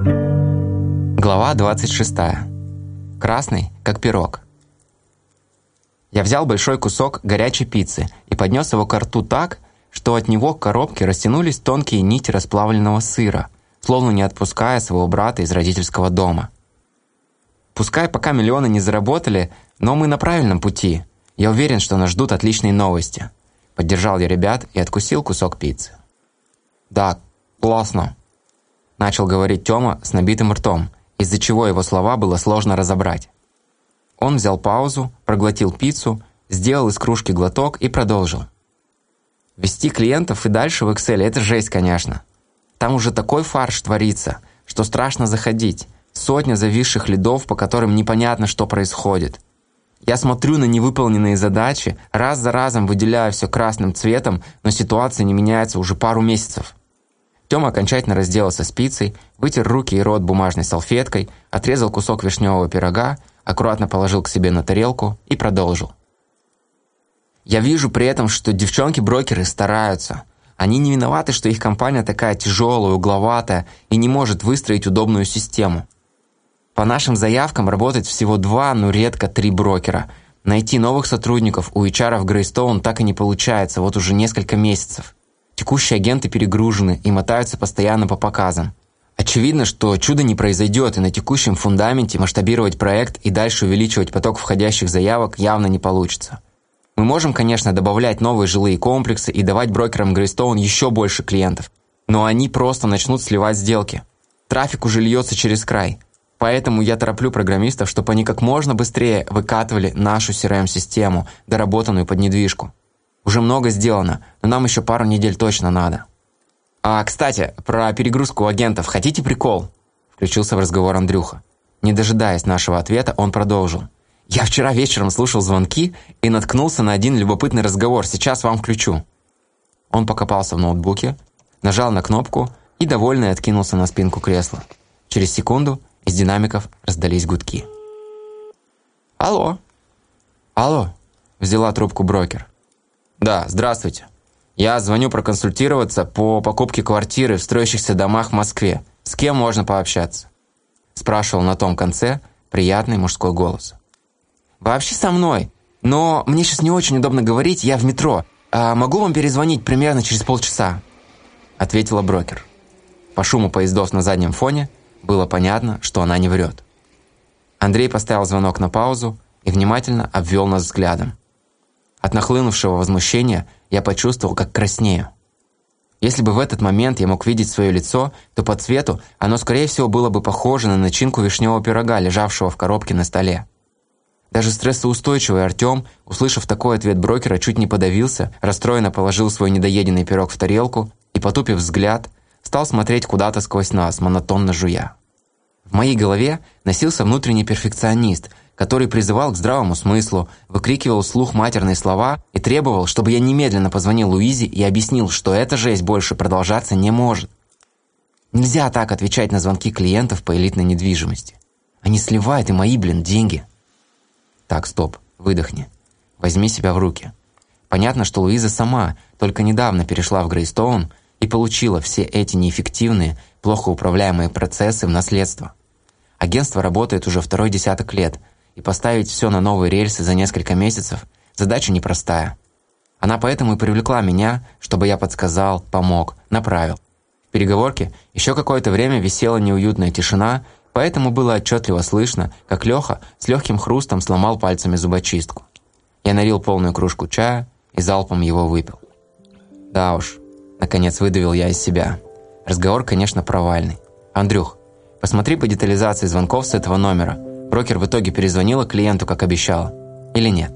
Глава 26. Красный, как пирог. Я взял большой кусок горячей пиццы и поднес его к рту так, что от него к коробке растянулись тонкие нити расплавленного сыра, словно не отпуская своего брата из родительского дома. Пускай пока миллионы не заработали, но мы на правильном пути. Я уверен, что нас ждут отличные новости. Поддержал я ребят и откусил кусок пиццы. «Да, классно», – начал говорить Тёма с набитым ртом, из-за чего его слова было сложно разобрать. Он взял паузу, проглотил пиццу, сделал из кружки глоток и продолжил. Вести клиентов и дальше в Excel – это жесть, конечно. Там уже такой фарш творится, что страшно заходить. Сотня зависших лидов, по которым непонятно, что происходит. Я смотрю на невыполненные задачи, раз за разом выделяю все красным цветом, но ситуация не меняется уже пару месяцев. Тёма окончательно разделался с пиццей, вытер руки и рот бумажной салфеткой, отрезал кусок вишневого пирога, аккуратно положил к себе на тарелку и продолжил. Я вижу при этом, что девчонки-брокеры стараются. Они не виноваты, что их компания такая тяжелая, угловатая и не может выстроить удобную систему. По нашим заявкам работает всего два, но редко три брокера. Найти новых сотрудников у HR в Грейстоун так и не получается, вот уже несколько месяцев. Текущие агенты перегружены и мотаются постоянно по показам. Очевидно, что чудо не произойдет, и на текущем фундаменте масштабировать проект и дальше увеличивать поток входящих заявок явно не получится. Мы можем, конечно, добавлять новые жилые комплексы и давать брокерам Greystone еще больше клиентов, но они просто начнут сливать сделки. Трафик уже льется через край. Поэтому я тороплю программистов, чтобы они как можно быстрее выкатывали нашу CRM-систему, доработанную под недвижку. Уже много сделано, но нам еще пару недель точно надо. А, кстати, про перегрузку агентов хотите прикол? Включился в разговор Андрюха. Не дожидаясь нашего ответа, он продолжил. Я вчера вечером слушал звонки и наткнулся на один любопытный разговор. Сейчас вам включу». Он покопался в ноутбуке, нажал на кнопку и, довольный, откинулся на спинку кресла. Через секунду из динамиков раздались гудки. «Алло!» «Алло!» – взяла трубку брокер. «Да, здравствуйте. Я звоню проконсультироваться по покупке квартиры в строящихся домах в Москве. С кем можно пообщаться?» Спрашивал на том конце приятный мужской голос. «Вообще со мной. Но мне сейчас не очень удобно говорить, я в метро. А могу вам перезвонить примерно через полчаса?» Ответила брокер. По шуму поездов на заднем фоне было понятно, что она не врет. Андрей поставил звонок на паузу и внимательно обвел нас взглядом. От нахлынувшего возмущения я почувствовал, как краснею. Если бы в этот момент я мог видеть свое лицо, то по цвету оно, скорее всего, было бы похоже на начинку вишневого пирога, лежавшего в коробке на столе. Даже стрессоустойчивый Артем, услышав такой ответ брокера, чуть не подавился, расстроенно положил свой недоеденный пирог в тарелку и, потупив взгляд, стал смотреть куда-то сквозь нас, монотонно жуя. В моей голове носился внутренний перфекционист, который призывал к здравому смыслу, выкрикивал вслух матерные слова и требовал, чтобы я немедленно позвонил Луизе и объяснил, что эта жесть больше продолжаться не может. Нельзя так отвечать на звонки клиентов по элитной недвижимости. Они сливают и мои, блин, деньги. Так, стоп, выдохни. Возьми себя в руки. Понятно, что Луиза сама только недавно перешла в Грейстоун и получила все эти неэффективные, плохо управляемые процессы в наследство. Агентство работает уже второй десяток лет, и поставить все на новые рельсы за несколько месяцев – задача непростая. Она поэтому и привлекла меня, чтобы я подсказал, помог, направил. В переговорке еще какое-то время висела неуютная тишина – поэтому было отчетливо слышно, как Леха с легким хрустом сломал пальцами зубочистку. Я налил полную кружку чая и залпом его выпил. Да уж, наконец выдавил я из себя. Разговор, конечно, провальный. Андрюх, посмотри по детализации звонков с этого номера. Брокер в итоге перезвонила клиенту, как обещала. Или нет?